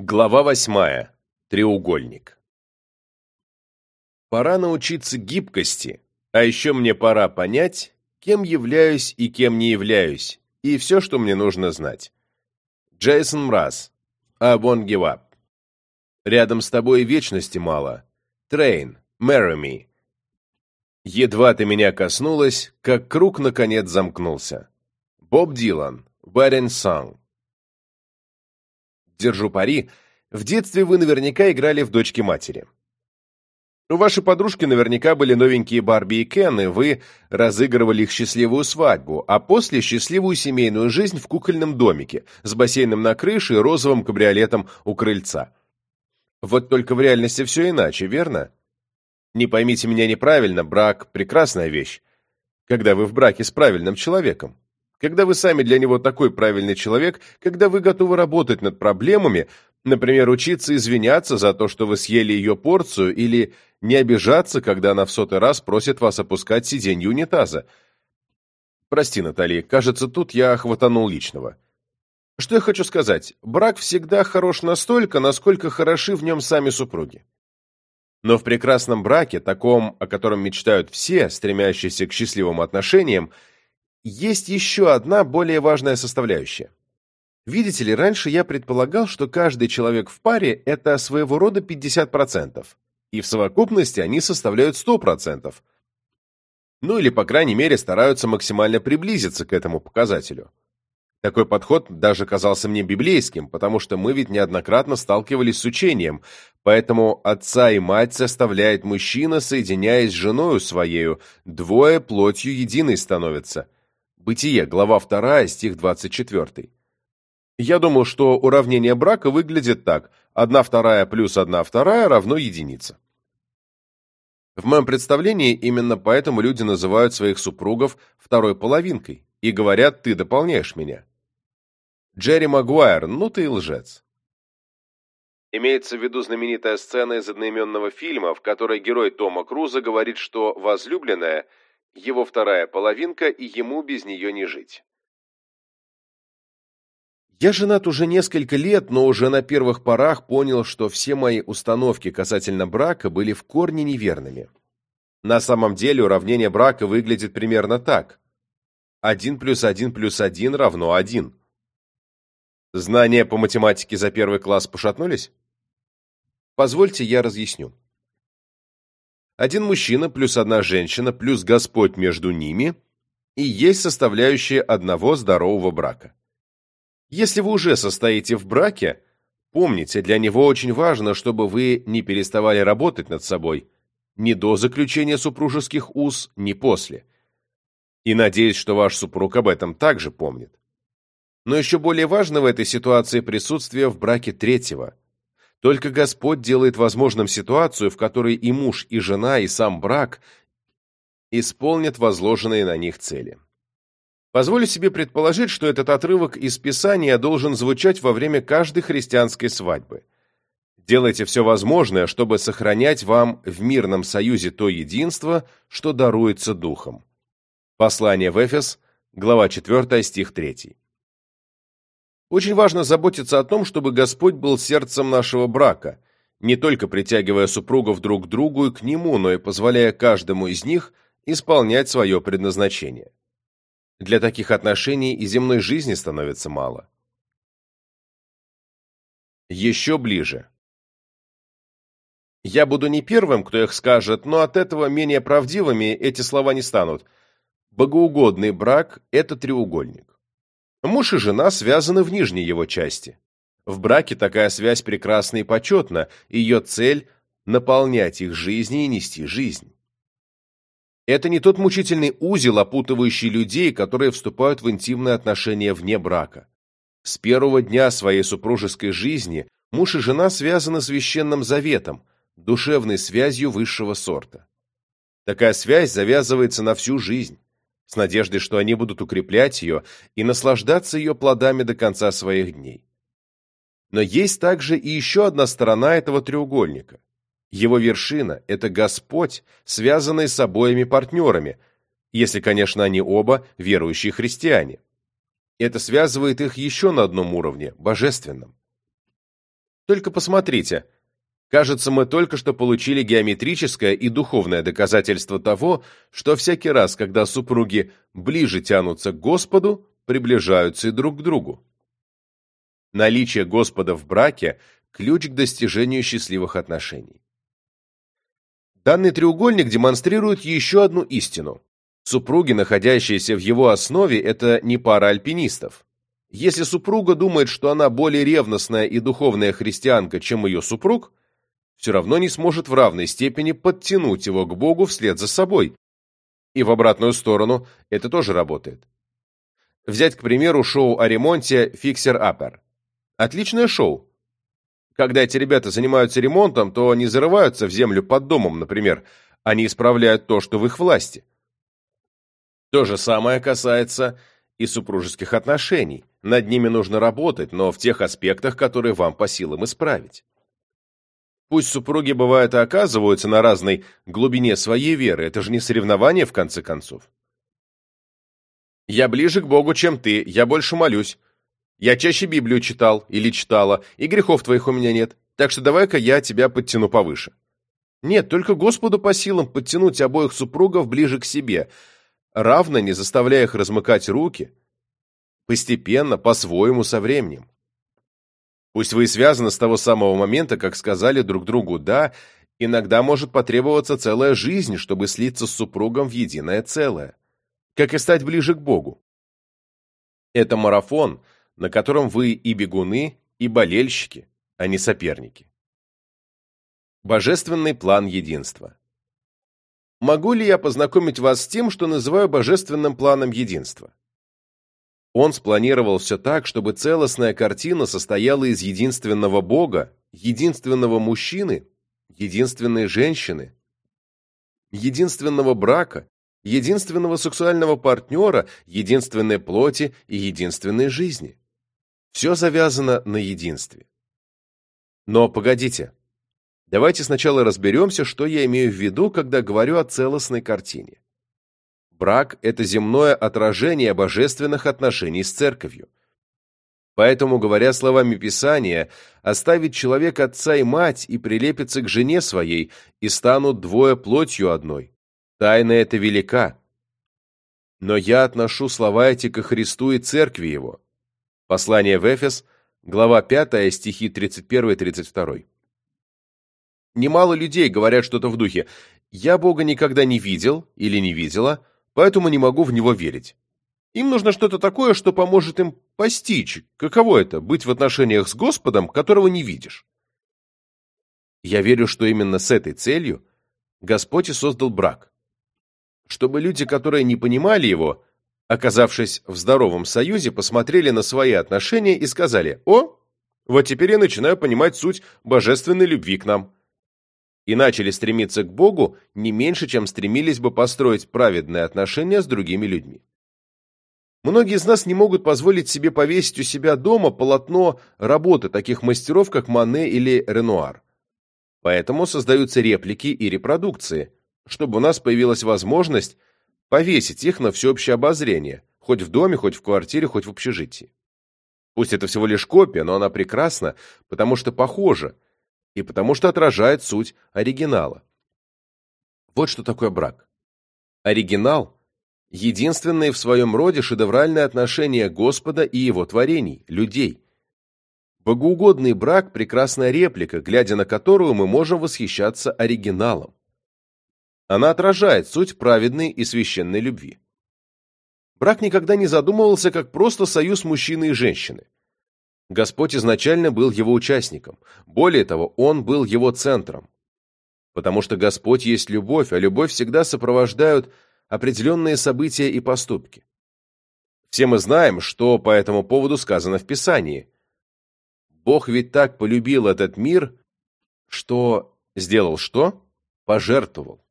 Глава восьмая. Треугольник. Пора научиться гибкости, а еще мне пора понять, кем являюсь и кем не являюсь, и все, что мне нужно знать. Джейсон Мраз. I won't give up. Рядом с тобой вечности мало. Train. Marry me. Едва ты меня коснулась, как круг наконец замкнулся. Боб Дилан. Wedding Song. Держу пари, в детстве вы наверняка играли в дочки матери. У вашей подружки наверняка были новенькие Барби и Кен, и вы разыгрывали их счастливую свадьбу, а после счастливую семейную жизнь в кукольном домике с бассейном на крыше и розовым кабриолетом у крыльца. Вот только в реальности все иначе, верно? Не поймите меня неправильно, брак – прекрасная вещь, когда вы в браке с правильным человеком. Когда вы сами для него такой правильный человек, когда вы готовы работать над проблемами, например, учиться извиняться за то, что вы съели ее порцию, или не обижаться, когда она в сотый раз просит вас опускать сиденье унитаза. Прости, Натали, кажется, тут я хватанул личного. Что я хочу сказать? Брак всегда хорош настолько, насколько хороши в нем сами супруги. Но в прекрасном браке, таком, о котором мечтают все, стремящиеся к счастливым отношениям, есть еще одна более важная составляющая. Видите ли, раньше я предполагал, что каждый человек в паре – это своего рода 50%, и в совокупности они составляют 100%. Ну или, по крайней мере, стараются максимально приблизиться к этому показателю. Такой подход даже казался мне библейским, потому что мы ведь неоднократно сталкивались с учением, поэтому отца и мать составляет мужчина, соединяясь с женою своею, двое плотью единой становятся – Бытие, глава 2, стих 24. Я думал, что уравнение брака выглядит так. 1 вторая плюс 1 вторая равно единице. В моем представлении именно поэтому люди называют своих супругов второй половинкой и говорят «ты дополняешь меня». Джерри Магуайр, ну ты и лжец. Имеется в виду знаменитая сцена из одноименного фильма, в которой герой Тома Круза говорит, что возлюбленная – его вторая половинка, и ему без нее не жить. Я женат уже несколько лет, но уже на первых порах понял, что все мои установки касательно брака были в корне неверными. На самом деле уравнение брака выглядит примерно так. 1 плюс 1 плюс 1 равно 1. Знания по математике за первый класс пошатнулись? Позвольте, я разъясню. Один мужчина плюс одна женщина плюс Господь между ними и есть составляющая одного здорового брака. Если вы уже состоите в браке, помните, для него очень важно, чтобы вы не переставали работать над собой ни до заключения супружеских уз, ни после. И надеюсь, что ваш супруг об этом также помнит. Но еще более важно в этой ситуации присутствие в браке третьего – только Господь делает возможным ситуацию, в которой и муж, и жена, и сам брак исполнят возложенные на них цели. Позволю себе предположить, что этот отрывок из Писания должен звучать во время каждой христианской свадьбы. Делайте все возможное, чтобы сохранять вам в мирном союзе то единство, что даруется Духом. Послание в Эфес, глава 4, стих 3. Очень важно заботиться о том, чтобы Господь был сердцем нашего брака, не только притягивая супругов друг к другу и к Нему, но и позволяя каждому из них исполнять свое предназначение. Для таких отношений и земной жизни становится мало. Еще ближе. Я буду не первым, кто их скажет, но от этого менее правдивыми эти слова не станут. Богоугодный брак – это треугольник. Муж и жена связаны в нижней его части. В браке такая связь прекрасна и почетна, ее цель – наполнять их жизни и нести жизнь. Это не тот мучительный узел, опутывающий людей, которые вступают в интимные отношения вне брака. С первого дня своей супружеской жизни муж и жена связаны священным заветом, душевной связью высшего сорта. Такая связь завязывается на всю жизнь с надеждой, что они будут укреплять ее и наслаждаться ее плодами до конца своих дней. Но есть также и еще одна сторона этого треугольника. Его вершина – это Господь, связанный с обоими партнерами, если, конечно, они оба верующие христиане. Это связывает их еще на одном уровне – божественном. Только посмотрите. Кажется, мы только что получили геометрическое и духовное доказательство того, что всякий раз, когда супруги ближе тянутся к Господу, приближаются и друг к другу. Наличие Господа в браке – ключ к достижению счастливых отношений. Данный треугольник демонстрирует еще одну истину. Супруги, находящиеся в его основе, это не пара альпинистов. Если супруга думает, что она более ревностная и духовная христианка, чем ее супруг, все равно не сможет в равной степени подтянуть его к Богу вслед за собой. И в обратную сторону это тоже работает. Взять, к примеру, шоу о ремонте «Фиксер Аппер». Отличное шоу. Когда эти ребята занимаются ремонтом, то не зарываются в землю под домом, например. Они исправляют то, что в их власти. То же самое касается и супружеских отношений. Над ними нужно работать, но в тех аспектах, которые вам по силам исправить. Пусть супруги бывают и оказываются на разной глубине своей веры, это же не соревнование, в конце концов. Я ближе к Богу, чем ты, я больше молюсь. Я чаще Библию читал или читала, и грехов твоих у меня нет, так что давай-ка я тебя подтяну повыше. Нет, только Господу по силам подтянуть обоих супругов ближе к себе, равно не заставляя их размыкать руки, Постепенно, по-своему, со временем. Пусть вы и связаны с того самого момента, как сказали друг другу «да», иногда может потребоваться целая жизнь, чтобы слиться с супругом в единое целое. Как и стать ближе к Богу. Это марафон, на котором вы и бегуны, и болельщики, а не соперники. Божественный план единства. Могу ли я познакомить вас с тем, что называю божественным планом единства? Он спланировал все так, чтобы целостная картина состояла из единственного Бога, единственного мужчины, единственной женщины, единственного брака, единственного сексуального партнера, единственной плоти и единственной жизни. Все завязано на единстве. Но погодите. Давайте сначала разберемся, что я имею в виду, когда говорю о целостной картине. Брак – это земное отражение божественных отношений с церковью. Поэтому, говоря словами Писания, оставить человек отца и мать и прилепится к жене своей, и станут двое плотью одной. Тайна эта велика. Но я отношу слова эти ко Христу и церкви его. Послание в Эфес, глава 5, стихи 31-32. Немало людей говорят что-то в духе «Я Бога никогда не видел или не видела», поэтому не могу в него верить. Им нужно что-то такое, что поможет им постичь, каково это – быть в отношениях с Господом, которого не видишь. Я верю, что именно с этой целью Господь и создал брак. Чтобы люди, которые не понимали его, оказавшись в здоровом союзе, посмотрели на свои отношения и сказали «О, вот теперь я начинаю понимать суть божественной любви к нам и начали стремиться к Богу не меньше, чем стремились бы построить праведные отношения с другими людьми. Многие из нас не могут позволить себе повесить у себя дома полотно работы таких мастеров, как Мане или Ренуар. Поэтому создаются реплики и репродукции, чтобы у нас появилась возможность повесить их на всеобщее обозрение, хоть в доме, хоть в квартире, хоть в общежитии. Пусть это всего лишь копия, но она прекрасна, потому что похожа, и потому что отражает суть оригинала. Вот что такое брак. Оригинал – единственное в своем роде шедевральное отношение Господа и его творений, людей. Богоугодный брак – прекрасная реплика, глядя на которую мы можем восхищаться оригиналом. Она отражает суть праведной и священной любви. Брак никогда не задумывался как просто союз мужчины и женщины. Господь изначально был его участником. Более того, он был его центром. Потому что Господь есть любовь, а любовь всегда сопровождают определенные события и поступки. Все мы знаем, что по этому поводу сказано в Писании. Бог ведь так полюбил этот мир, что сделал что? Пожертвовал.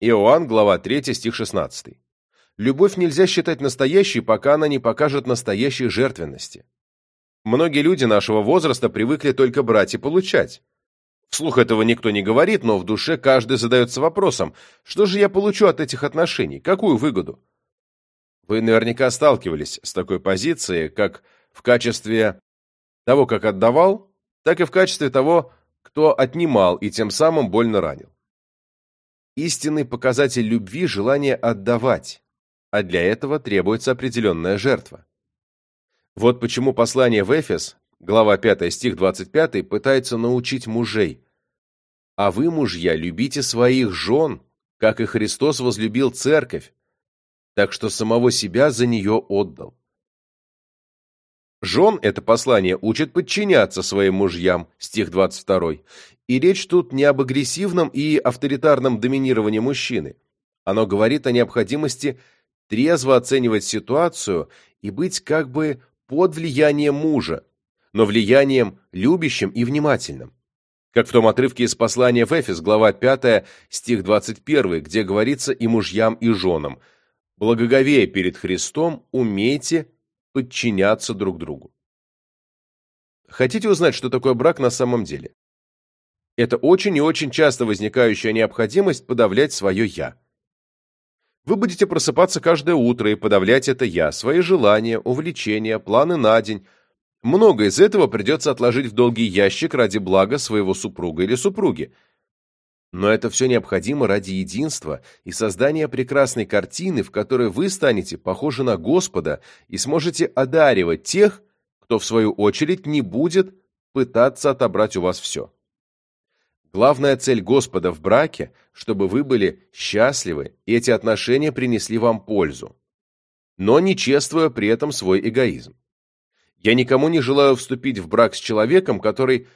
Иоанн, глава 3, стих 16. Любовь нельзя считать настоящей, пока она не покажет настоящей жертвенности. Многие люди нашего возраста привыкли только брать и получать. Вслух этого никто не говорит, но в душе каждый задается вопросом, что же я получу от этих отношений, какую выгоду? Вы наверняка сталкивались с такой позицией, как в качестве того, как отдавал, так и в качестве того, кто отнимал и тем самым больно ранил. Истинный показатель любви – желание отдавать, а для этого требуется определенная жертва. Вот почему послание в Эфес, глава 5, стих 25, пытается научить мужей. «А вы, мужья, любите своих жен, как и Христос возлюбил церковь, так что самого себя за нее отдал». Жен это послание учит подчиняться своим мужьям, стих 22. И речь тут не об агрессивном и авторитарном доминировании мужчины. Оно говорит о необходимости трезво оценивать ситуацию и быть как бы под влиянием мужа, но влиянием любящим и внимательным. Как в том отрывке из послания в Эфес, глава 5, стих 21, где говорится и мужьям, и женам «Благоговея перед Христом, умейте подчиняться друг другу». Хотите узнать, что такое брак на самом деле? Это очень и очень часто возникающая необходимость подавлять свое «я». Вы будете просыпаться каждое утро и подавлять это «я», свои желания, увлечения, планы на день. Много из этого придется отложить в долгий ящик ради блага своего супруга или супруги. Но это все необходимо ради единства и создания прекрасной картины, в которой вы станете похожи на Господа и сможете одаривать тех, кто, в свою очередь, не будет пытаться отобрать у вас все. Главная цель Господа в браке, чтобы вы были счастливы, и эти отношения принесли вам пользу, но не чествуя при этом свой эгоизм. Я никому не желаю вступить в брак с человеком, который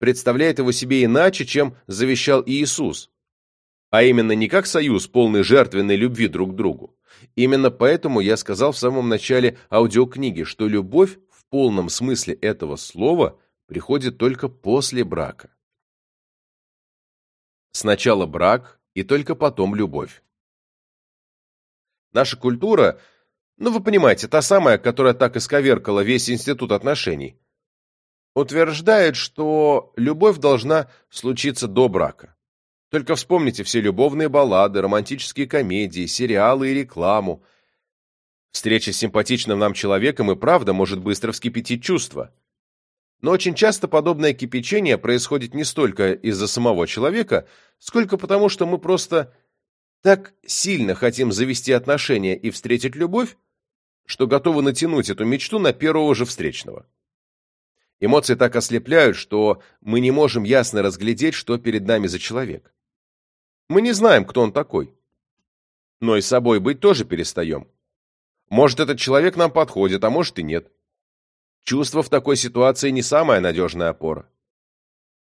представляет его себе иначе, чем завещал Иисус, а именно не как союз, полный жертвенной любви друг к другу. Именно поэтому я сказал в самом начале аудиокниги, что любовь в полном смысле этого слова приходит только после брака. Сначала брак, и только потом любовь. Наша культура, ну вы понимаете, та самая, которая так исковеркала весь институт отношений, утверждает, что любовь должна случиться до брака. Только вспомните все любовные баллады, романтические комедии, сериалы и рекламу. Встреча с симпатичным нам человеком и правда может быстро вскипятить чувства. Но очень часто подобное кипячение происходит не столько из-за самого человека, сколько потому, что мы просто так сильно хотим завести отношения и встретить любовь, что готовы натянуть эту мечту на первого же встречного. Эмоции так ослепляют, что мы не можем ясно разглядеть, что перед нами за человек. Мы не знаем, кто он такой. Но и собой быть тоже перестаем. Может, этот человек нам подходит, а может и нет. Чувство в такой ситуации не самая надежная опора.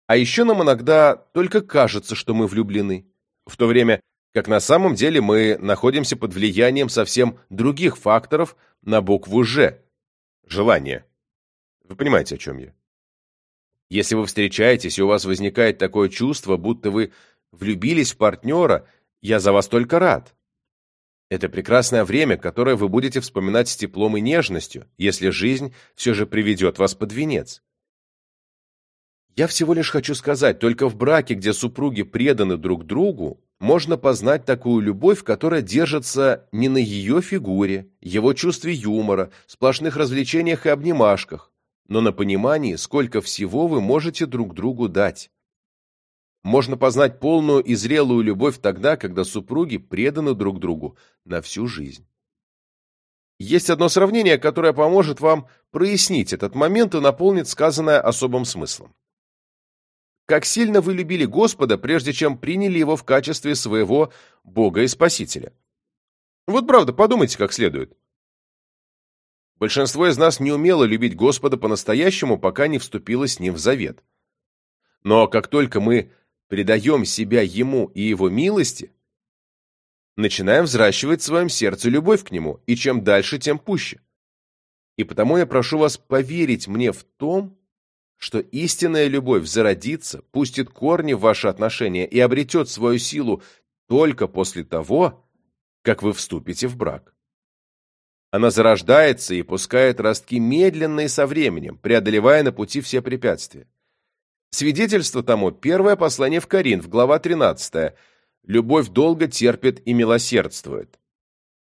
А еще нам иногда только кажется, что мы влюблены, в то время как на самом деле мы находимся под влиянием совсем других факторов на букву «Ж» – желание. Вы понимаете, о чем я? Если вы встречаетесь, и у вас возникает такое чувство, будто вы влюбились в партнера, я за вас только рад. Это прекрасное время, которое вы будете вспоминать с теплом и нежностью, если жизнь все же приведет вас под венец. Я всего лишь хочу сказать, только в браке, где супруги преданы друг другу, можно познать такую любовь, которая держится не на ее фигуре, его чувстве юмора, сплошных развлечениях и обнимашках, но на понимании, сколько всего вы можете друг другу дать. Можно познать полную и зрелую любовь тогда, когда супруги преданы друг другу на всю жизнь. Есть одно сравнение, которое поможет вам прояснить этот момент и наполнит сказанное особым смыслом. Как сильно вы любили Господа, прежде чем приняли Его в качестве своего Бога и Спасителя? Вот правда, подумайте как следует. Большинство из нас не умело любить Господа по-настоящему, пока не вступило с Ним в завет. Но как только мы предаем себя Ему и Его милости, начинаем взращивать в своем сердце любовь к Нему, и чем дальше, тем пуще. И потому я прошу вас поверить мне в том, что истинная любовь зародится, пустит корни в ваши отношения и обретет свою силу только после того, как вы вступите в брак. Она зарождается и пускает ростки медленно и со временем, преодолевая на пути все препятствия. Свидетельство тому первое послание в Коринф, глава 13. «Любовь долго терпит и милосердствует».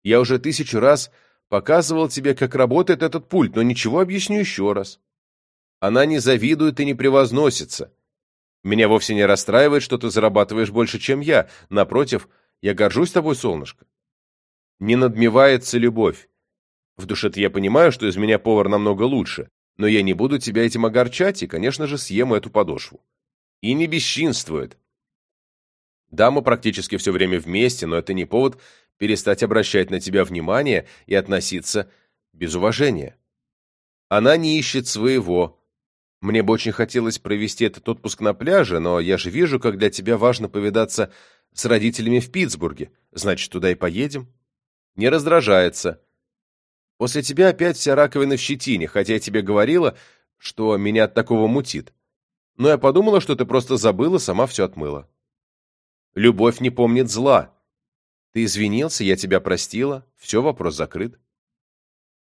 Я уже тысячу раз показывал тебе, как работает этот пульт, но ничего объясню еще раз. Она не завидует и не превозносится. Меня вовсе не расстраивает, что ты зарабатываешь больше, чем я. Напротив, я горжусь тобой, солнышко. Не надмевается любовь. В душе-то я понимаю, что из меня повар намного лучше, но я не буду тебя этим огорчать и, конечно же, съем эту подошву. И не бесчинствует. Да, мы практически все время вместе, но это не повод перестать обращать на тебя внимание и относиться без уважения. Она не ищет своего. Мне бы очень хотелось провести этот отпуск на пляже, но я же вижу, как для тебя важно повидаться с родителями в Питтсбурге. Значит, туда и поедем. Не раздражается. После тебя опять вся раковина в щетине, хотя я тебе говорила, что меня от такого мутит. Но я подумала, что ты просто забыла, сама все отмыла. Любовь не помнит зла. Ты извинился, я тебя простила, все, вопрос закрыт.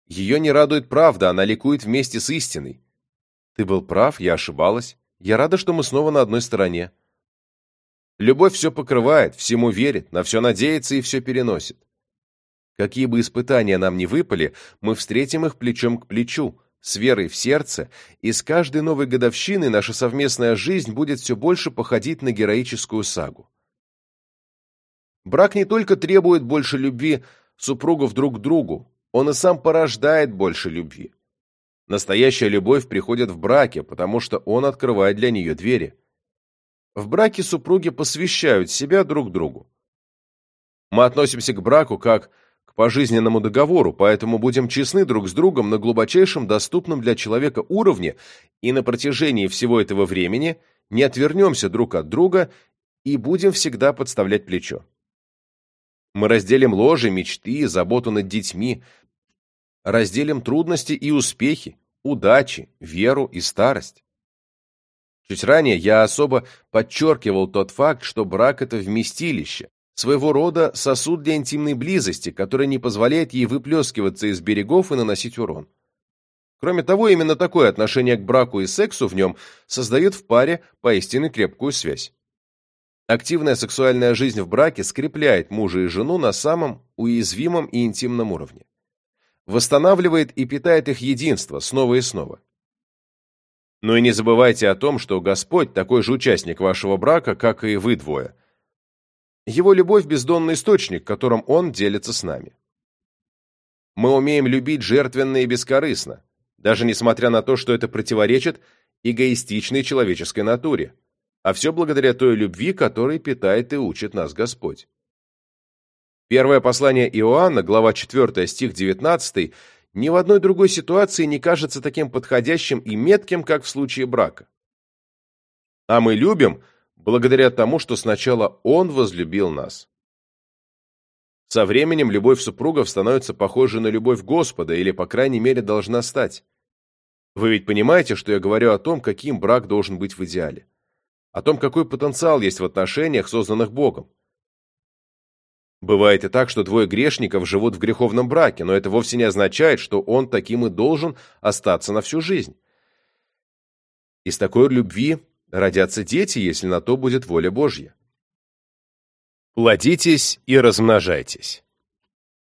Ее не радует правда, она ликует вместе с истиной. Ты был прав, я ошибалась. Я рада, что мы снова на одной стороне. Любовь все покрывает, всему верит, на все надеется и все переносит. Какие бы испытания нам ни выпали, мы встретим их плечом к плечу, с верой в сердце, и с каждой новой годовщиной наша совместная жизнь будет все больше походить на героическую сагу. Брак не только требует больше любви супругов друг к другу, он и сам порождает больше любви. Настоящая любовь приходит в браке, потому что он открывает для нее двери. В браке супруги посвящают себя друг другу. Мы относимся к браку как к пожизненному договору, поэтому будем честны друг с другом на глубочайшем доступном для человека уровне и на протяжении всего этого времени не отвернемся друг от друга и будем всегда подставлять плечо. Мы разделим ложи, мечты, заботу над детьми, разделим трудности и успехи, удачи, веру и старость. Чуть ранее я особо подчеркивал тот факт, что брак – это вместилище, своего рода сосуд для интимной близости, который не позволяет ей выплескиваться из берегов и наносить урон. Кроме того, именно такое отношение к браку и сексу в нем создает в паре поистине крепкую связь. Активная сексуальная жизнь в браке скрепляет мужа и жену на самом уязвимом и интимном уровне. Восстанавливает и питает их единство снова и снова. Но и не забывайте о том, что Господь такой же участник вашего брака, как и вы двое. Его любовь – бездонный источник, которым Он делится с нами. Мы умеем любить жертвенно и бескорыстно, даже несмотря на то, что это противоречит эгоистичной человеческой натуре, а все благодаря той любви, которой питает и учит нас Господь. Первое послание Иоанна, глава 4, стих 19, ни в одной другой ситуации не кажется таким подходящим и метким, как в случае брака. А мы любим благодаря тому, что сначала Он возлюбил нас. Со временем любовь супругов становится похожей на любовь Господа, или, по крайней мере, должна стать. Вы ведь понимаете, что я говорю о том, каким брак должен быть в идеале. О том, какой потенциал есть в отношениях, созданных Богом. Бывает и так, что двое грешников живут в греховном браке, но это вовсе не означает, что он таким и должен остаться на всю жизнь. Из такой любви родятся дети, если на то будет воля Божья. Плодитесь и размножайтесь.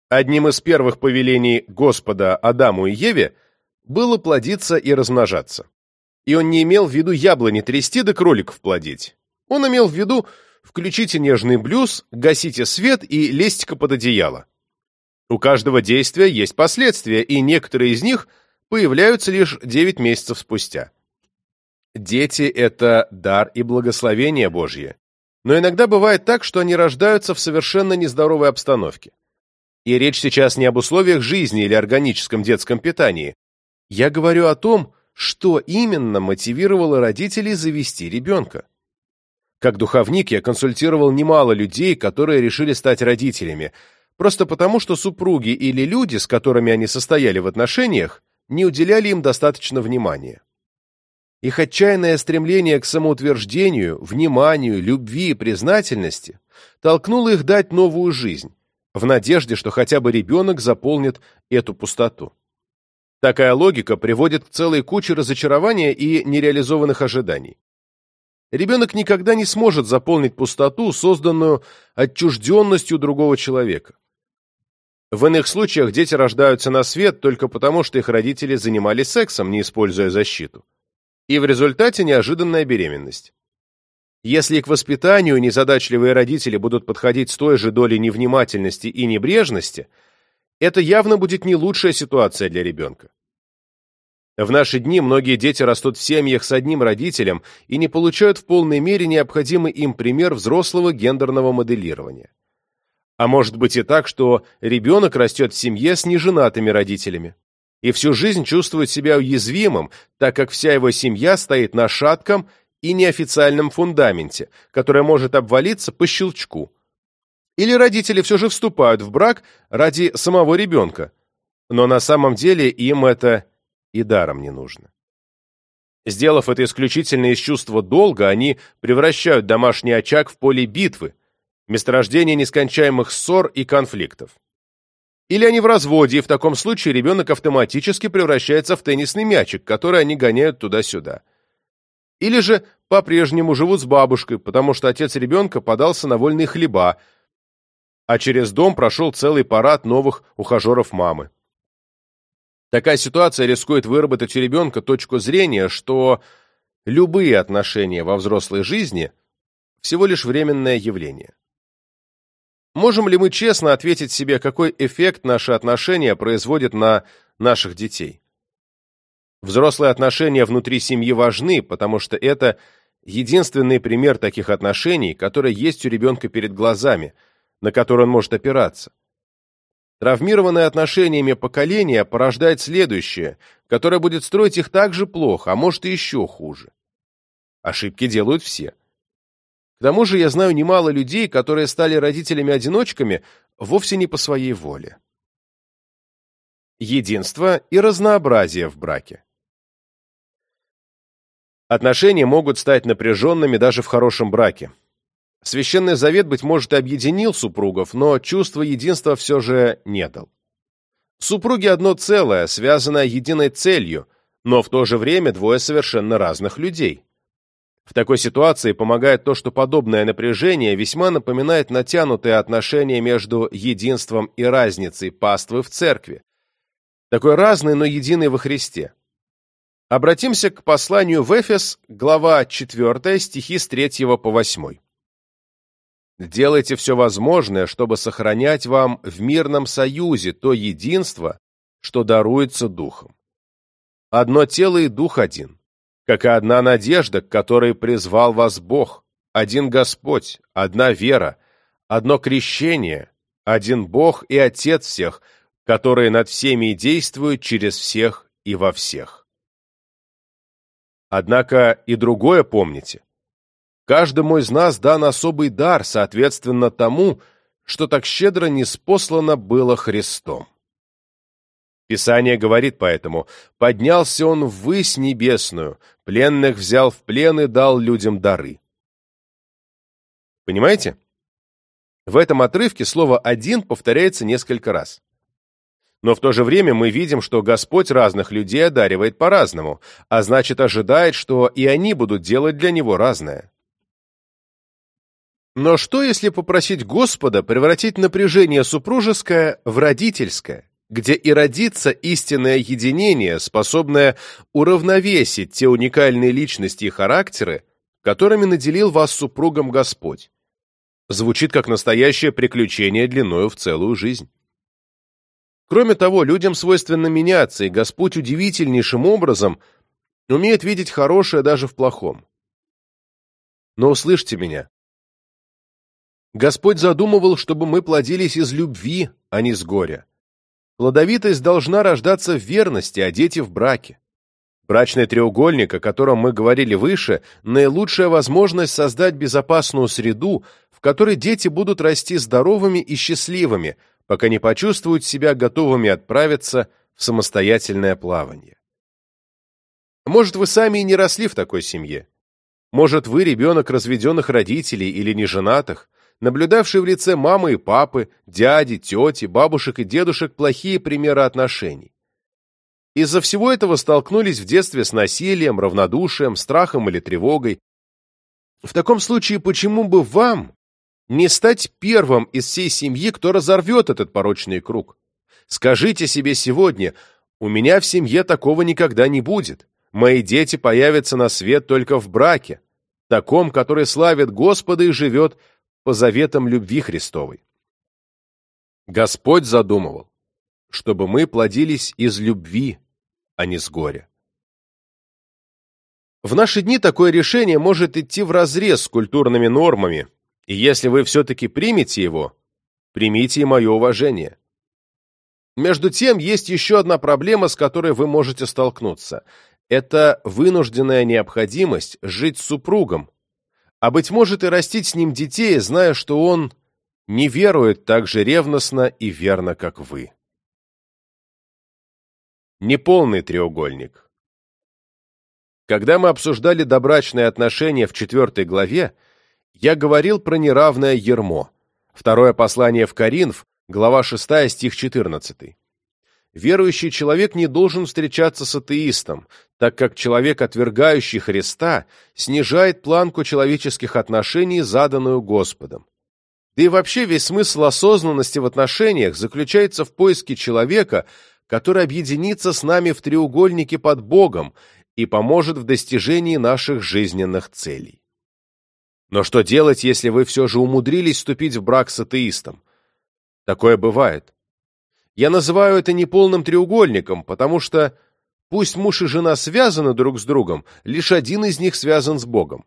Одним из первых повелений Господа Адаму и Еве было плодиться и размножаться. И он не имел в виду яблони трясти да кроликов плодить. Он имел в виду Включите нежный блюз, гасите свет и лезьте-ка под одеяло. У каждого действия есть последствия, и некоторые из них появляются лишь 9 месяцев спустя. Дети – это дар и благословение Божье. Но иногда бывает так, что они рождаются в совершенно нездоровой обстановке. И речь сейчас не об условиях жизни или органическом детском питании. Я говорю о том, что именно мотивировало родителей завести ребенка. Как духовник я консультировал немало людей, которые решили стать родителями, просто потому, что супруги или люди, с которыми они состояли в отношениях, не уделяли им достаточно внимания. Их отчаянное стремление к самоутверждению, вниманию, любви и признательности толкнуло их дать новую жизнь, в надежде, что хотя бы ребенок заполнит эту пустоту. Такая логика приводит к целой куче разочарования и нереализованных ожиданий. Ребенок никогда не сможет заполнить пустоту, созданную отчужденностью другого человека. В иных случаях дети рождаются на свет только потому, что их родители занимались сексом, не используя защиту. И в результате неожиданная беременность. Если к воспитанию незадачливые родители будут подходить с той же долей невнимательности и небрежности, это явно будет не лучшая ситуация для ребенка. В наши дни многие дети растут в семьях с одним родителем и не получают в полной мере необходимый им пример взрослого гендерного моделирования. А может быть и так, что ребенок растет в семье с неженатыми родителями и всю жизнь чувствует себя уязвимым, так как вся его семья стоит на шатком и неофициальном фундаменте, которое может обвалиться по щелчку. Или родители все же вступают в брак ради самого ребенка, но на самом деле им это и даром не нужно. Сделав это исключительно из чувства долга, они превращают домашний очаг в поле битвы, месторождение нескончаемых ссор и конфликтов. Или они в разводе, и в таком случае ребенок автоматически превращается в теннисный мячик, который они гоняют туда-сюда. Или же по-прежнему живут с бабушкой, потому что отец ребенка подался на вольные хлеба, а через дом прошел целый парад новых ухажеров мамы. Такая ситуация рискует выработать у ребенка точку зрения, что любые отношения во взрослой жизни – всего лишь временное явление. Можем ли мы честно ответить себе, какой эффект наши отношения производят на наших детей? Взрослые отношения внутри семьи важны, потому что это единственный пример таких отношений, который есть у ребенка перед глазами, на который он может опираться. Травмированное отношениями поколение порождает следующее, которое будет строить их так же плохо, а может и еще хуже. Ошибки делают все. К тому же я знаю немало людей, которые стали родителями-одиночками вовсе не по своей воле. Единство и разнообразие в браке. Отношения могут стать напряженными даже в хорошем браке. Священный Завет, быть может, объединил супругов, но чувство единства все же не дал. Супруги одно целое, связанное единой целью, но в то же время двое совершенно разных людей. В такой ситуации помогает то, что подобное напряжение весьма напоминает натянутые отношения между единством и разницей паствы в церкви. Такой разный, но единый во Христе. Обратимся к посланию в Эфес, глава 4, стихи с 3 по 8. «Делайте все возможное, чтобы сохранять вам в мирном союзе то единство, что даруется Духом. Одно тело и Дух один, как и одна надежда, к которой призвал вас Бог, один Господь, одна вера, одно крещение, один Бог и Отец всех, который над всеми и действует через всех и во всех. Однако и другое помните. Каждому из нас дан особый дар, соответственно тому, что так щедро неспослано было Христом. Писание говорит поэтому, «Поднялся он ввысь небесную, пленных взял в плен и дал людям дары». Понимаете? В этом отрывке слово «один» повторяется несколько раз. Но в то же время мы видим, что Господь разных людей одаривает по-разному, а значит ожидает, что и они будут делать для него разное. Но что, если попросить Господа превратить напряжение супружеское в родительское, где и родится истинное единение, способное уравновесить те уникальные личности и характеры, которыми наделил вас супругом Господь? Звучит как настоящее приключение длиною в целую жизнь. Кроме того, людям свойственно меняться, и Господь удивительнейшим образом умеет видеть хорошее даже в плохом. Но услышьте меня. Господь задумывал, чтобы мы плодились из любви, а не с горя. Плодовитость должна рождаться в верности, а дети в браке. Брачный треугольник, о котором мы говорили выше, наилучшая возможность создать безопасную среду, в которой дети будут расти здоровыми и счастливыми, пока не почувствуют себя готовыми отправиться в самостоятельное плавание. Может, вы сами и не росли в такой семье. Может, вы ребенок разведенных родителей или неженатых, наблюдавший в лице мамы и папы, дяди, тети, бабушек и дедушек плохие примеры отношений. Из-за всего этого столкнулись в детстве с насилием, равнодушием, страхом или тревогой. В таком случае, почему бы вам не стать первым из всей семьи, кто разорвет этот порочный круг. Скажите себе сегодня, у меня в семье такого никогда не будет. Мои дети появятся на свет только в браке, таком, который славит Господа и живет по заветам любви Христовой. Господь задумывал, чтобы мы плодились из любви, а не с горя. В наши дни такое решение может идти вразрез с культурными нормами, и если вы все-таки примете его, примите и мое уважение. Между тем, есть еще одна проблема, с которой вы можете столкнуться. Это вынужденная необходимость жить с супругом, а, быть может, и растить с ним детей, зная, что он не верует так же ревностно и верно, как вы. Неполный треугольник. Когда мы обсуждали добрачные отношения в четвертой главе, я говорил про неравное ермо. Второе послание в Коринф, глава 6, стих 14. Верующий человек не должен встречаться с атеистом, так как человек, отвергающий Христа, снижает планку человеческих отношений, заданную Господом. Да и вообще весь смысл осознанности в отношениях заключается в поиске человека, который объединится с нами в треугольнике под Богом и поможет в достижении наших жизненных целей. Но что делать, если вы все же умудрились вступить в брак с атеистом? Такое бывает. Я называю это неполным треугольником, потому что, пусть муж и жена связаны друг с другом, лишь один из них связан с Богом.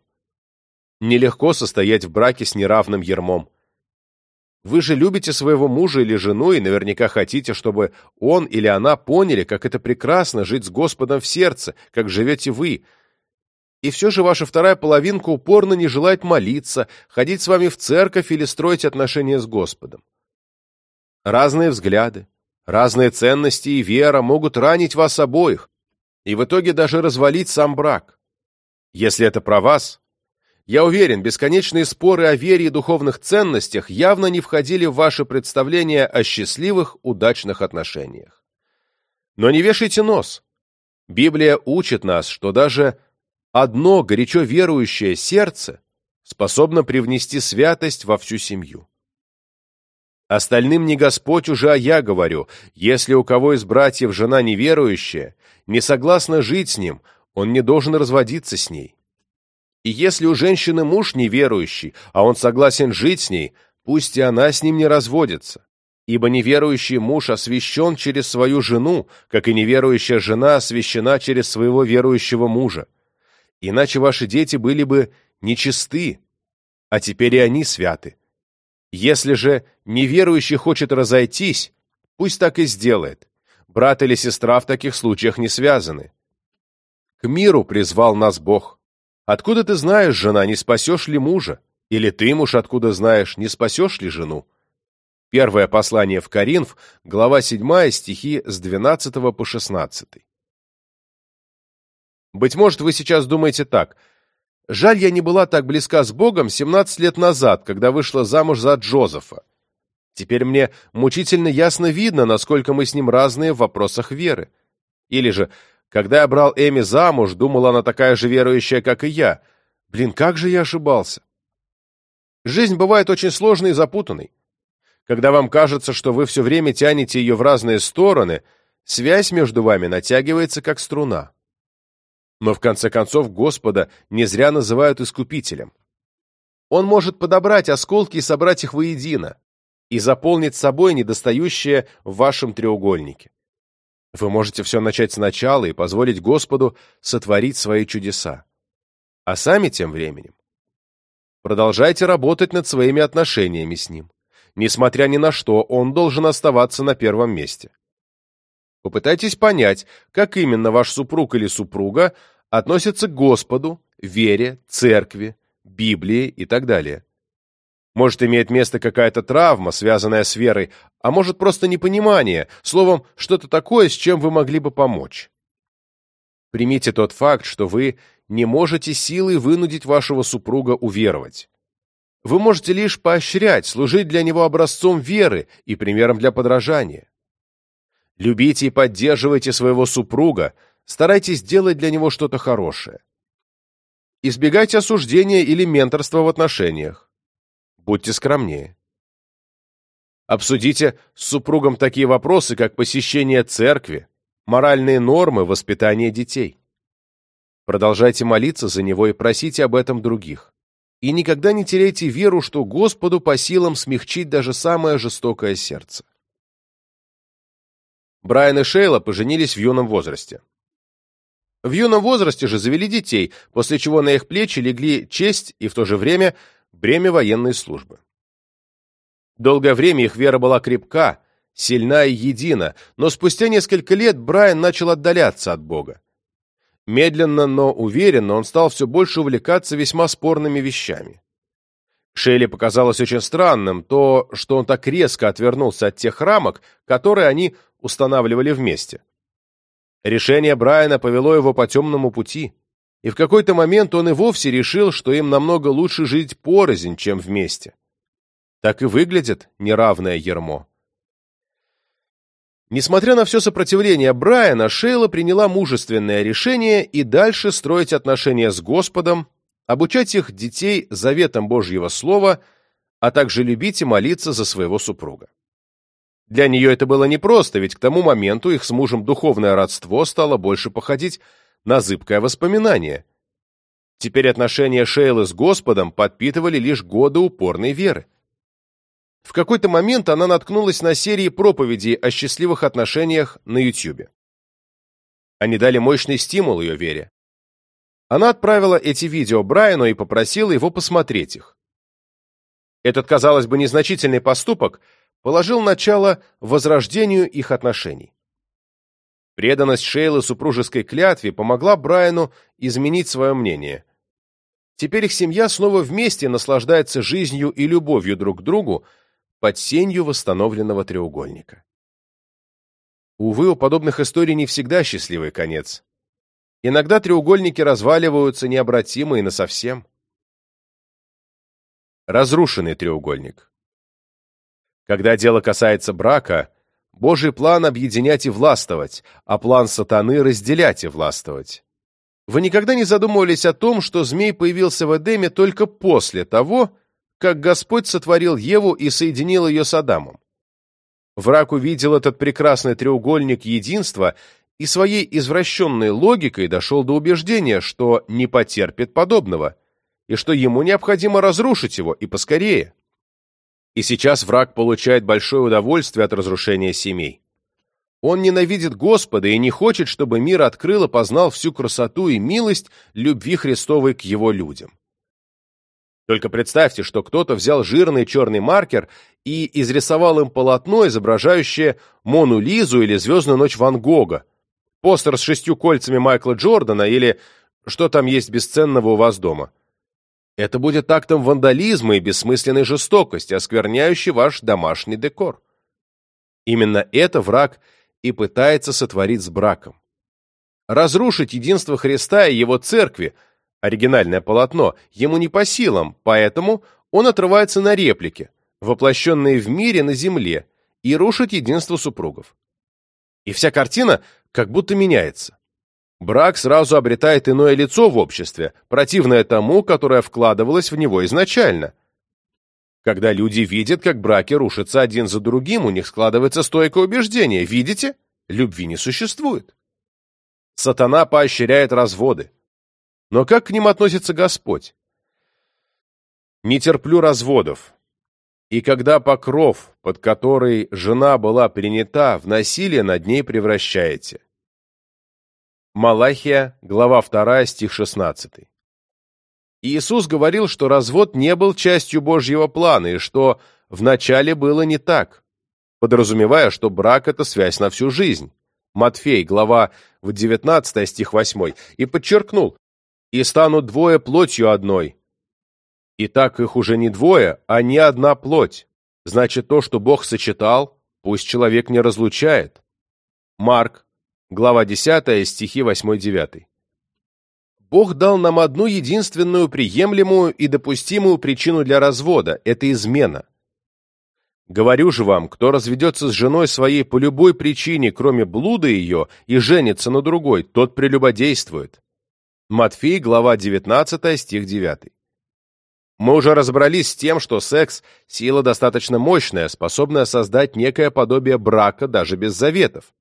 Нелегко состоять в браке с неравным ермом. Вы же любите своего мужа или жену и наверняка хотите, чтобы он или она поняли, как это прекрасно жить с Господом в сердце, как живете вы. И все же ваша вторая половинка упорно не желает молиться, ходить с вами в церковь или строить отношения с Господом. Разные взгляды, разные ценности и вера могут ранить вас обоих, и в итоге даже развалить сам брак. Если это про вас, я уверен, бесконечные споры о вере и духовных ценностях явно не входили в ваше представление о счастливых, удачных отношениях. Но не вешайте нос. Библия учит нас, что даже одно горячо верующее сердце способно привнести святость во всю семью. Остальным не Господь уже, а я говорю, если у кого из братьев жена неверующая, не согласна жить с ним, он не должен разводиться с ней. И если у женщины муж неверующий, а он согласен жить с ней, пусть и она с ним не разводится. Ибо неверующий муж освящен через свою жену, как и неверующая жена освящена через своего верующего мужа. Иначе ваши дети были бы нечисты, а теперь и они святы. Если же неверующий хочет разойтись, пусть так и сделает. Брат или сестра в таких случаях не связаны. К миру призвал нас Бог. Откуда ты знаешь, жена, не спасешь ли мужа? Или ты, муж, откуда знаешь, не спасешь ли жену? Первое послание в Коринф, глава 7, стихи с 12 по 16. Быть может, вы сейчас думаете так. Жаль, я не была так близка с Богом 17 лет назад, когда вышла замуж за Джозефа. Теперь мне мучительно ясно видно, насколько мы с ним разные в вопросах веры. Или же, когда я брал Эми замуж, думала она такая же верующая, как и я. Блин, как же я ошибался. Жизнь бывает очень сложной и запутанной. Когда вам кажется, что вы все время тянете ее в разные стороны, связь между вами натягивается, как струна. Но в конце концов Господа не зря называют искупителем. Он может подобрать осколки и собрать их воедино, и заполнить собой недостающее в вашем треугольнике. Вы можете все начать сначала и позволить Господу сотворить свои чудеса. А сами тем временем продолжайте работать над своими отношениями с Ним. Несмотря ни на что, Он должен оставаться на первом месте. Попытайтесь понять, как именно ваш супруг или супруга относятся к Господу, вере, церкви, Библии и так далее. Может, имеет место какая-то травма, связанная с верой, а может, просто непонимание, словом, что-то такое, с чем вы могли бы помочь. Примите тот факт, что вы не можете силой вынудить вашего супруга уверовать. Вы можете лишь поощрять, служить для него образцом веры и примером для подражания. Любите и поддерживайте своего супруга, старайтесь делать для него что-то хорошее. Избегайте осуждения или менторства в отношениях. Будьте скромнее. Обсудите с супругом такие вопросы, как посещение церкви, моральные нормы, воспитание детей. Продолжайте молиться за него и просите об этом других. И никогда не теряйте веру, что Господу по силам смягчить даже самое жестокое сердце. Брайан и Шейла поженились в юном возрасте. В юном возрасте же завели детей, после чего на их плечи легли честь и в то же время бремя военной службы. Долгое время их вера была крепка, сильна и едина, но спустя несколько лет Брайан начал отдаляться от Бога. Медленно, но уверенно он стал все больше увлекаться весьма спорными вещами. Шелли показалось очень странным то, что он так резко отвернулся от тех рамок, которые они устанавливали вместе. Решение Брайана повело его по темному пути, и в какой-то момент он и вовсе решил, что им намного лучше жить порознь, чем вместе. Так и выглядит неравное ермо. Несмотря на все сопротивление Брайана, Шейла приняла мужественное решение и дальше строить отношения с Господом, обучать их детей заветам Божьего Слова, а также любить и молиться за своего супруга. Для нее это было непросто, ведь к тому моменту их с мужем духовное родство стало больше походить на зыбкое воспоминание. Теперь отношения Шейлы с Господом подпитывали лишь годы упорной веры. В какой-то момент она наткнулась на серии проповедей о счастливых отношениях на YouTube. Они дали мощный стимул ее вере. Она отправила эти видео Брайану и попросила его посмотреть их. Этот, казалось бы, незначительный поступок – положил начало возрождению их отношений. Преданность Шейлы супружеской клятве помогла Брайану изменить свое мнение. Теперь их семья снова вместе наслаждается жизнью и любовью друг к другу под сенью восстановленного треугольника. Увы, у подобных историй не всегда счастливый конец. Иногда треугольники разваливаются необратимо и насовсем. Разрушенный треугольник. Когда дело касается брака, Божий план объединять и властвовать, а план сатаны разделять и властвовать. Вы никогда не задумывались о том, что змей появился в Эдеме только после того, как Господь сотворил Еву и соединил ее с Адамом? Враг увидел этот прекрасный треугольник единства и своей извращенной логикой дошел до убеждения, что не потерпит подобного, и что ему необходимо разрушить его, и поскорее. И сейчас враг получает большое удовольствие от разрушения семей. Он ненавидит Господа и не хочет, чтобы мир открыл и познал всю красоту и милость любви Христовой к его людям. Только представьте, что кто-то взял жирный черный маркер и изрисовал им полотно, изображающее Мону Лизу или Звездную ночь Ван Гога, постер с шестью кольцами Майкла Джордана или что там есть бесценного у вас дома. Это будет актом вандализма и бессмысленной жестокости, оскверняющей ваш домашний декор. Именно это враг и пытается сотворить с браком. Разрушить единство Христа и его церкви, оригинальное полотно, ему не по силам, поэтому он отрывается на реплики, воплощенные в мире на земле, и рушит единство супругов. И вся картина как будто меняется брак сразу обретает иное лицо в обществе, противное тому, которое вкладывалось в него изначально. Когда люди видят, как браки рушатся один за другим, у них складывается стойкое убеждение. Видите? Любви не существует. Сатана поощряет разводы. Но как к ним относится Господь? Не терплю разводов. И когда покров, под который жена была принята, в насилие над ней превращаете. Малахия, глава 2, стих 16. Иисус говорил, что развод не был частью Божьего плана и что вначале было не так, подразумевая, что брак – это связь на всю жизнь. Матфей, глава 19, стих 8, и подчеркнул, «И станут двое плотью одной». И так их уже не двое, а не одна плоть. Значит, то, что Бог сочетал, пусть человек не разлучает. Марк, глава 10, стихи 8-9. Бог дал нам одну единственную приемлемую и допустимую причину для развода – это измена. Говорю же вам, кто разведется с женой своей по любой причине, кроме блуда ее, и женится на другой, тот прелюбодействует. Матфей, глава 19, стих 9. Мы уже разобрались с тем, что секс – сила достаточно мощная, способная создать некое подобие брака даже без заветов.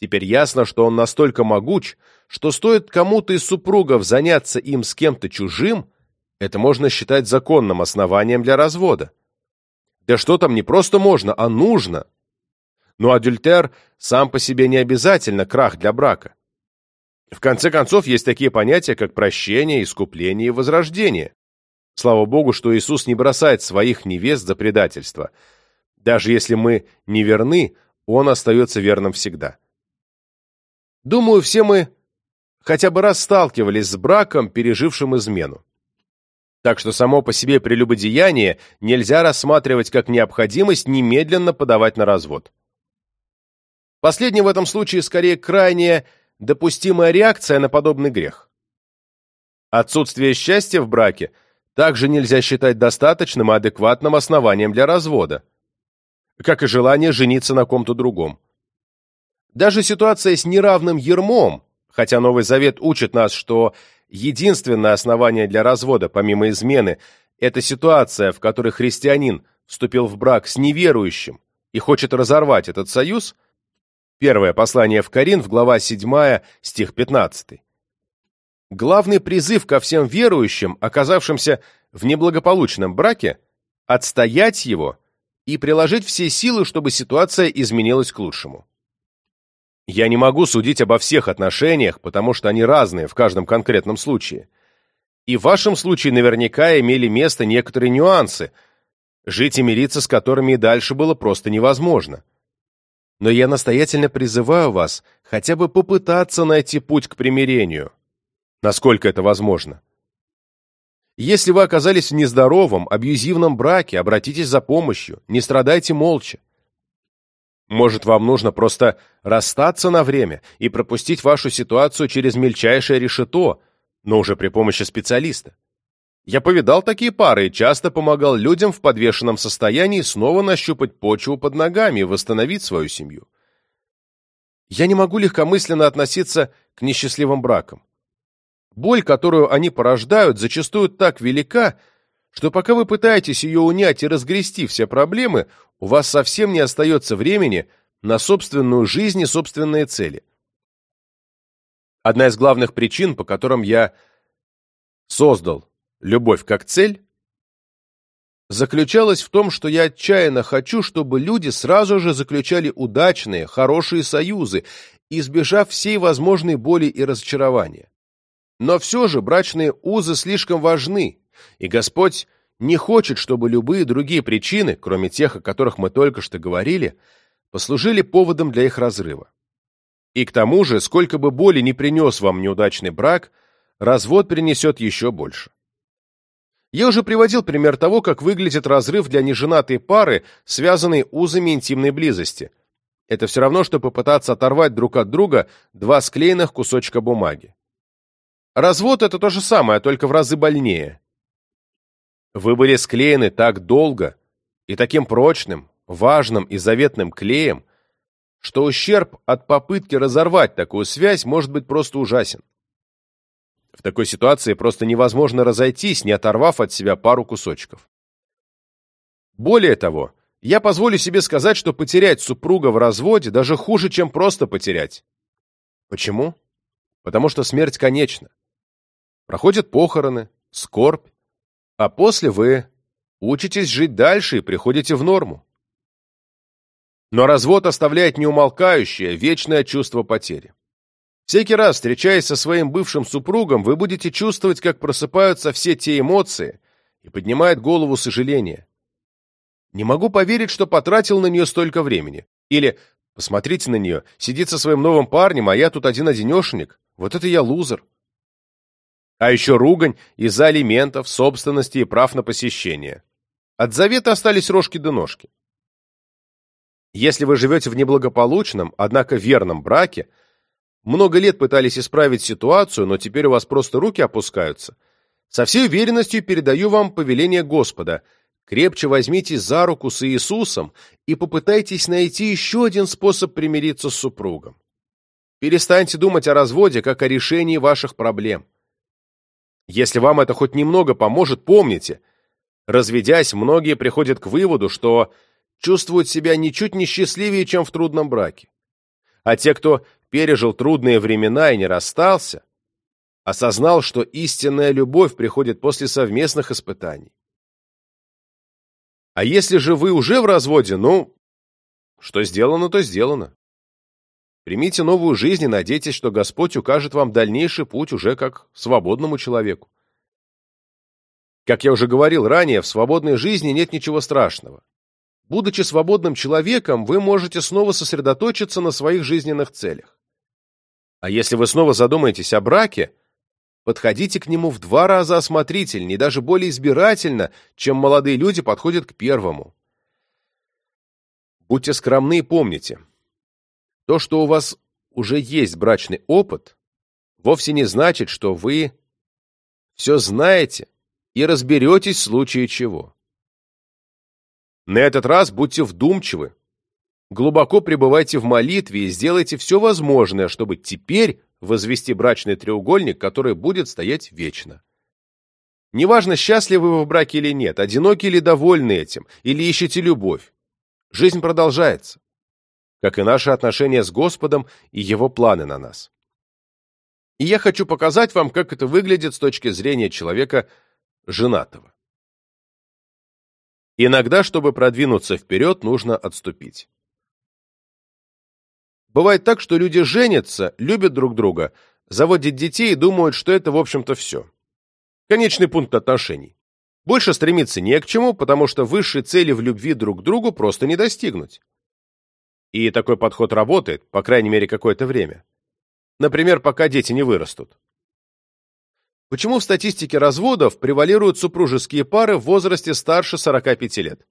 Теперь ясно, что он настолько могуч, что стоит кому-то из супругов заняться им с кем-то чужим, это можно считать законным основанием для развода. Да что там не просто можно, а нужно. Но адюльтер сам по себе не обязательно крах для брака. В конце концов, есть такие понятия, как прощение, искупление и возрождение. Слава Богу, что Иисус не бросает своих невест за предательство. Даже если мы не верны, Он остается верным всегда. Думаю, все мы хотя бы раз сталкивались с браком, пережившим измену. Так что само по себе прелюбодеяние нельзя рассматривать как необходимость немедленно подавать на развод. Последнее в этом случае скорее крайняя допустимая реакция на подобный грех. Отсутствие счастья в браке также нельзя считать достаточным и адекватным основанием для развода, как и желание жениться на ком-то другом. Даже ситуация с неравным ермом, хотя Новый Завет учит нас, что Единственное основание для развода, помимо измены, это ситуация, в которой христианин вступил в брак с неверующим и хочет разорвать этот союз. Первое послание в Коринф, глава 7, стих 15. Главный призыв ко всем верующим, оказавшимся в неблагополучном браке, отстоять его и приложить все силы, чтобы ситуация изменилась к лучшему. Я не могу судить обо всех отношениях, потому что они разные в каждом конкретном случае. И в вашем случае наверняка имели место некоторые нюансы, жить и мириться с которыми и дальше было просто невозможно. Но я настоятельно призываю вас хотя бы попытаться найти путь к примирению, насколько это возможно. Если вы оказались в нездоровом, абьюзивном браке, обратитесь за помощью, не страдайте молча. Может, вам нужно просто расстаться на время и пропустить вашу ситуацию через мельчайшее решето, но уже при помощи специалиста. Я повидал такие пары и часто помогал людям в подвешенном состоянии снова нащупать почву под ногами и восстановить свою семью. Я не могу легкомысленно относиться к несчастливым бракам. Боль, которую они порождают, зачастую так велика, что пока вы пытаетесь ее унять и разгрести все проблемы, у вас совсем не остается времени на собственную жизнь и собственные цели. Одна из главных причин, по которым я создал любовь как цель, заключалась в том, что я отчаянно хочу, чтобы люди сразу же заключали удачные, хорошие союзы, избежав всей возможной боли и разочарования. Но все же брачные узы слишком важны, и Господь не хочет, чтобы любые другие причины, кроме тех, о которых мы только что говорили, послужили поводом для их разрыва. И к тому же, сколько бы боли не принес вам неудачный брак, развод принесет еще больше. Я уже приводил пример того, как выглядит разрыв для неженатой пары, связанной узами интимной близости. Это все равно, что попытаться оторвать друг от друга два склеенных кусочка бумаги. Развод – это то же самое, только в разы больнее. Вы были склеены так долго и таким прочным, важным и заветным клеем, что ущерб от попытки разорвать такую связь может быть просто ужасен. В такой ситуации просто невозможно разойтись, не оторвав от себя пару кусочков. Более того, я позволю себе сказать, что потерять супруга в разводе даже хуже, чем просто потерять. Почему? Потому что смерть конечна. Проходят похороны, скорбь, а после вы учитесь жить дальше и приходите в норму. Но развод оставляет неумолкающее, вечное чувство потери. Всякий раз, встречаясь со своим бывшим супругом, вы будете чувствовать, как просыпаются все те эмоции и поднимает голову сожаление. Не могу поверить, что потратил на нее столько времени. Или, посмотрите на нее, сидит со своим новым парнем, а я тут один-одинешенек. Вот это я лузер. А еще ругань из-за алиментов, собственности и прав на посещение. От завета остались рожки до ножки. Если вы живете в неблагополучном, однако верном браке, много лет пытались исправить ситуацию, но теперь у вас просто руки опускаются, со всей уверенностью передаю вам повеление Господа. Крепче возьмитесь за руку с Иисусом и попытайтесь найти еще один способ примириться с супругом. Перестаньте думать о разводе, как о решении ваших проблем. Если вам это хоть немного поможет, помните, разведясь, многие приходят к выводу, что чувствуют себя ничуть не счастливее, чем в трудном браке. А те, кто пережил трудные времена и не расстался, осознал, что истинная любовь приходит после совместных испытаний. А если же вы уже в разводе, ну, что сделано, то сделано. Примите новую жизнь и надейтесь, что Господь укажет вам дальнейший путь уже как свободному человеку. Как я уже говорил ранее, в свободной жизни нет ничего страшного. Будучи свободным человеком, вы можете снова сосредоточиться на своих жизненных целях. А если вы снова задумаетесь о браке, подходите к нему в два раза осмотрительнее даже более избирательно, чем молодые люди подходят к первому. Будьте скромны и помните, то, что у вас уже есть брачный опыт, вовсе не значит, что вы все знаете и разберетесь в случае чего. На этот раз будьте вдумчивы, глубоко пребывайте в молитве и сделайте все возможное, чтобы теперь возвести брачный треугольник, который будет стоять вечно. Неважно, счастливы вы в браке или нет, одиноки или довольны этим, или ищете любовь. Жизнь продолжается, как и наши отношения с Господом и Его планы на нас. И я хочу показать вам, как это выглядит с точки зрения человека женатого. Иногда, чтобы продвинуться вперед, нужно отступить. Бывает так, что люди женятся, любят друг друга, заводят детей и думают, что это, в общем-то, все. Конечный пункт отношений. Больше стремиться не к чему, потому что высшей цели в любви друг к другу просто не достигнуть. И такой подход работает, по крайней мере, какое-то время. Например, пока дети не вырастут. Почему в статистике разводов превалируют супружеские пары в возрасте старше 45 лет?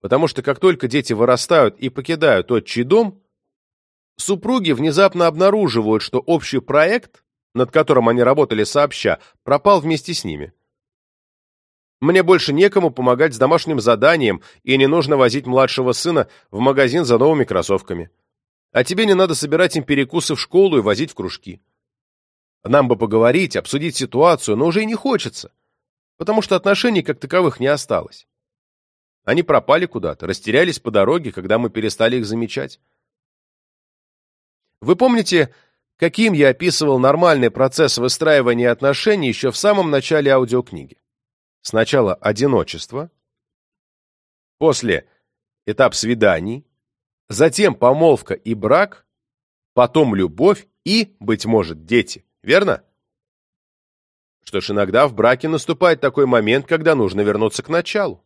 Потому что как только дети вырастают и покидают отчий дом, супруги внезапно обнаруживают, что общий проект, над которым они работали сообща, пропал вместе с ними. Мне больше некому помогать с домашним заданием, и не нужно возить младшего сына в магазин за новыми кроссовками. А тебе не надо собирать им перекусы в школу и возить в кружки. Нам бы поговорить, обсудить ситуацию, но уже и не хочется, потому что отношений как таковых не осталось. Они пропали куда-то, растерялись по дороге, когда мы перестали их замечать. Вы помните, каким я описывал нормальный процесс выстраивания отношений еще в самом начале аудиокниги? Сначала одиночество, после этап свиданий, затем помолвка и брак, потом любовь и, быть может, дети. Верно? Что ж, иногда в браке наступает такой момент, когда нужно вернуться к началу.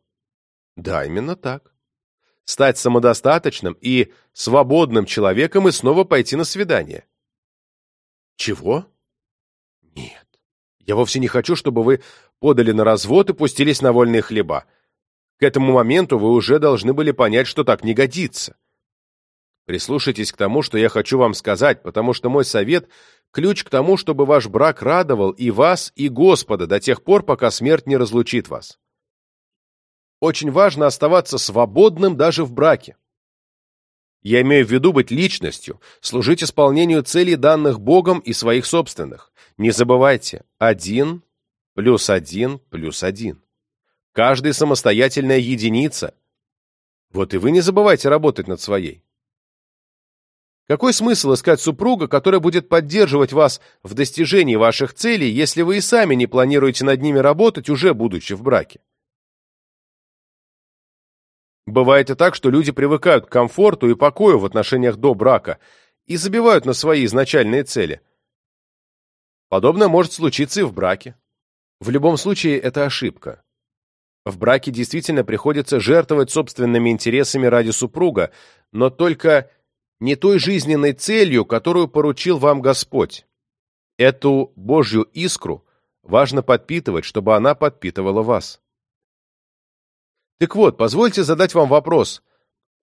Да, именно так. Стать самодостаточным и свободным человеком и снова пойти на свидание. Чего? Нет. Я вовсе не хочу, чтобы вы подали на развод и пустились на вольные хлеба. К этому моменту вы уже должны были понять, что так не годится. Прислушайтесь к тому, что я хочу вам сказать, потому что мой совет Ключ к тому, чтобы ваш брак радовал и вас, и Господа до тех пор, пока смерть не разлучит вас. Очень важно оставаться свободным даже в браке. Я имею в виду быть личностью, служить исполнению целей данных Богом и своих собственных. Не забывайте, один плюс один плюс один. Каждый самостоятельная единица. Вот и вы не забывайте работать над своей. Какой смысл искать супруга, который будет поддерживать вас в достижении ваших целей, если вы и сами не планируете над ними работать, уже будучи в браке? Бывает и так, что люди привыкают к комфорту и покою в отношениях до брака и забивают на свои изначальные цели. Подобное может случиться и в браке. В любом случае, это ошибка. В браке действительно приходится жертвовать собственными интересами ради супруга, но только не той жизненной целью, которую поручил вам Господь. Эту Божью искру важно подпитывать, чтобы она подпитывала вас. Так вот, позвольте задать вам вопрос.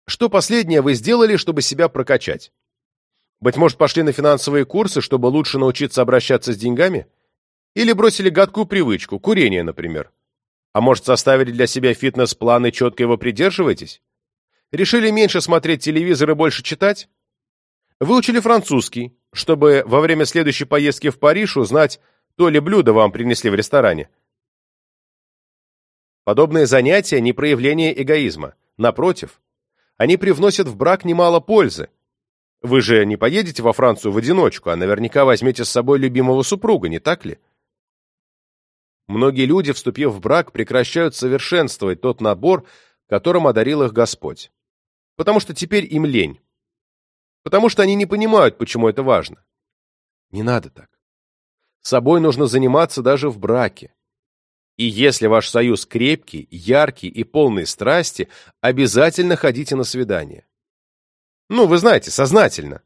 Что последнее вы сделали, чтобы себя прокачать? Быть может, пошли на финансовые курсы, чтобы лучше научиться обращаться с деньгами? Или бросили гадкую привычку, курение, например? А может, составили для себя фитнес-план и четко его придерживаетесь? Решили меньше смотреть телевизор и больше читать? Выучили французский, чтобы во время следующей поездки в Париж узнать, то ли блюдо вам принесли в ресторане. Подобные занятия не проявление эгоизма. Напротив, они привносят в брак немало пользы. Вы же не поедете во Францию в одиночку, а наверняка возьмете с собой любимого супруга, не так ли? Многие люди, вступив в брак, прекращают совершенствовать тот набор, которым одарил их Господь. Потому что теперь им лень. Потому что они не понимают, почему это важно. Не надо так. Собой нужно заниматься даже в браке. И если ваш союз крепкий, яркий и полный страсти, обязательно ходите на свидание. Ну, вы знаете, сознательно.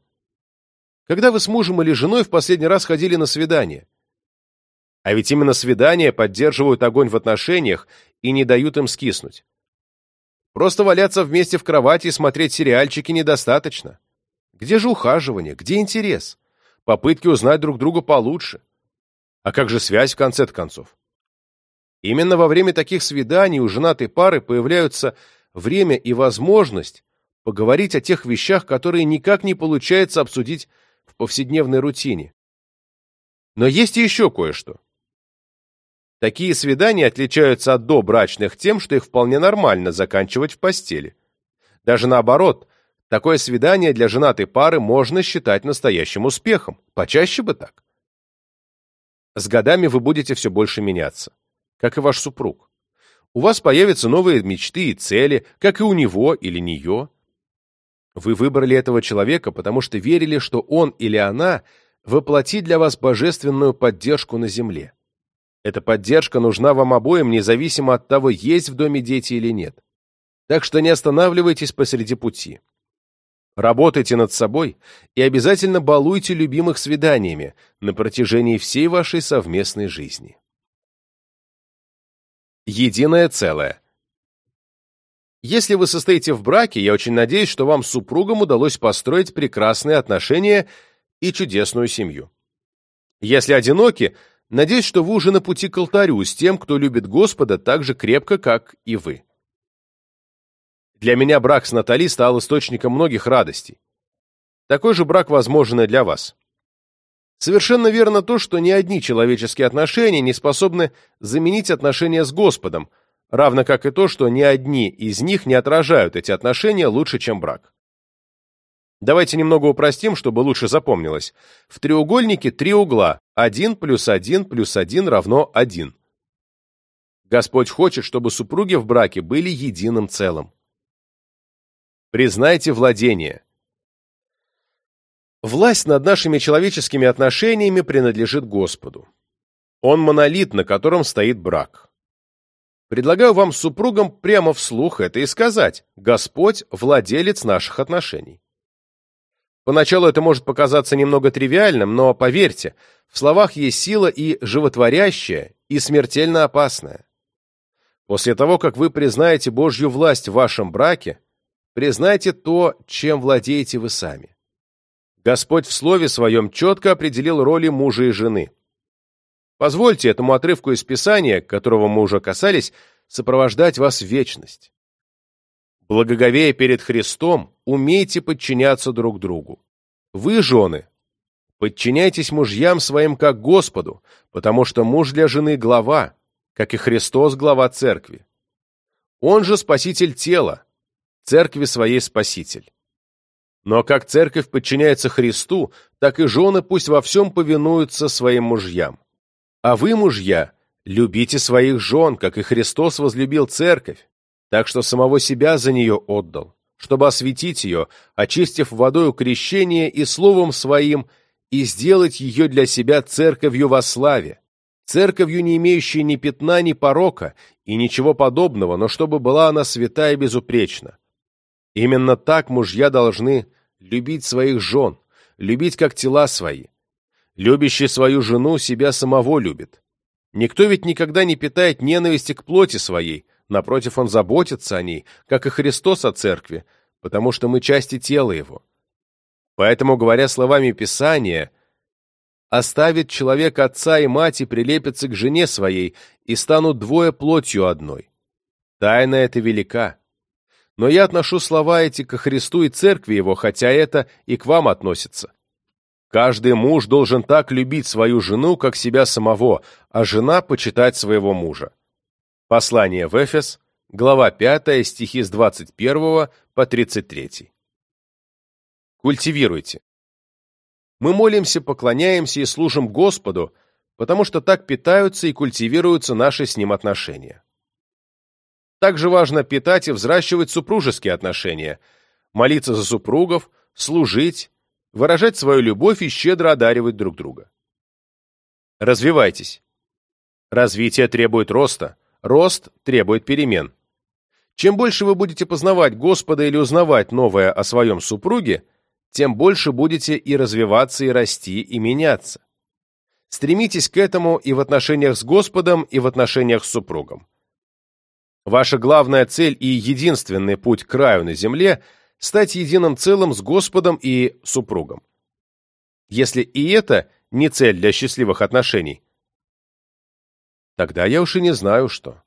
Когда вы с мужем или женой в последний раз ходили на свидание? А ведь именно свидания поддерживают огонь в отношениях и не дают им скиснуть. Просто валяться вместе в кровати и смотреть сериальчики недостаточно. Где же ухаживание? Где интерес? Попытки узнать друг друга получше. А как же связь в конце концов? Именно во время таких свиданий у женатой пары появляются время и возможность поговорить о тех вещах, которые никак не получается обсудить в повседневной рутине. Но есть и еще кое-что. Такие свидания отличаются от добрачных тем, что их вполне нормально заканчивать в постели. Даже наоборот, такое свидание для женатой пары можно считать настоящим успехом. Почаще бы так. С годами вы будете все больше меняться, как и ваш супруг. У вас появятся новые мечты и цели, как и у него или нее. Вы выбрали этого человека, потому что верили, что он или она воплотит для вас божественную поддержку на земле. Эта поддержка нужна вам обоим, независимо от того, есть в доме дети или нет. Так что не останавливайтесь посреди пути. Работайте над собой и обязательно балуйте любимых свиданиями на протяжении всей вашей совместной жизни. Единое целое. Если вы состоите в браке, я очень надеюсь, что вам с супругом удалось построить прекрасные отношения и чудесную семью. Если одиноки, Надеюсь, что вы уже на пути к алтарю с тем, кто любит Господа так же крепко, как и вы. Для меня брак с Натали стал источником многих радостей. Такой же брак возможен и для вас. Совершенно верно то, что ни одни человеческие отношения не способны заменить отношения с Господом, равно как и то, что ни одни из них не отражают эти отношения лучше, чем брак. Давайте немного упростим, чтобы лучше запомнилось. В треугольнике три угла. 1 плюс 1 плюс 1 равно 1. Господь хочет, чтобы супруги в браке были единым целым. Признайте владение. Власть над нашими человеческими отношениями принадлежит Господу. Он монолит, на котором стоит брак. Предлагаю вам с супругом прямо вслух это и сказать. Господь – владелец наших отношений. Поначалу это может показаться немного тривиальным, но поверьте, в словах есть сила и животворящая, и смертельно опасная. После того, как вы признаете Божью власть в вашем браке, признайте то, чем владеете вы сами. Господь в Слове Своем четко определил роли мужа и жены. Позвольте этому отрывку из Писания, которого мы уже касались, сопровождать вас в вечность. Благоговея перед Христом, умейте подчиняться друг другу. Вы, жены, подчиняйтесь мужьям своим как Господу, потому что муж для жены – глава, как и Христос – глава церкви. Он же спаситель тела, церкви своей спаситель. Но как церковь подчиняется Христу, так и жены пусть во всем повинуются своим мужьям. А вы, мужья, любите своих жен, как и Христос возлюбил церковь, так что самого себя за нее отдал, чтобы осветить ее, очистив водою крещение и словом своим, и сделать ее для себя церковью во славе, церковью, не имеющей ни пятна, ни порока, и ничего подобного, но чтобы была она свята и безупречна. Именно так мужья должны любить своих жен, любить как тела свои. Любящий свою жену себя самого любит. Никто ведь никогда не питает ненависти к плоти своей, Напротив, он заботится о ней, как и Христос о церкви, потому что мы части тела его. Поэтому, говоря словами Писания, «Оставит человек отца и мать и прилепится к жене своей, и станут двое плотью одной». Тайна эта велика. Но я отношу слова эти ко Христу и церкви его, хотя это и к вам относится. Каждый муж должен так любить свою жену, как себя самого, а жена почитать своего мужа. Послание в Эфес, глава 5, стихи с 21 по 33. Культивируйте. Мы молимся, поклоняемся и служим Господу, потому что так питаются и культивируются наши с Ним отношения. Также важно питать и взращивать супружеские отношения, молиться за супругов, служить, выражать свою любовь и щедро одаривать друг друга. Развивайтесь. Развитие требует роста, рост требует перемен. Чем больше вы будете познавать Господа или узнавать новое о своем супруге, тем больше будете и развиваться, и расти, и меняться. Стремитесь к этому и в отношениях с Господом, и в отношениях с супругом. Ваша главная цель и единственный путь к раю на земле – стать единым целым с Господом и супругом. Если и это не цель для счастливых отношений, тогда я уж и не знаю, что.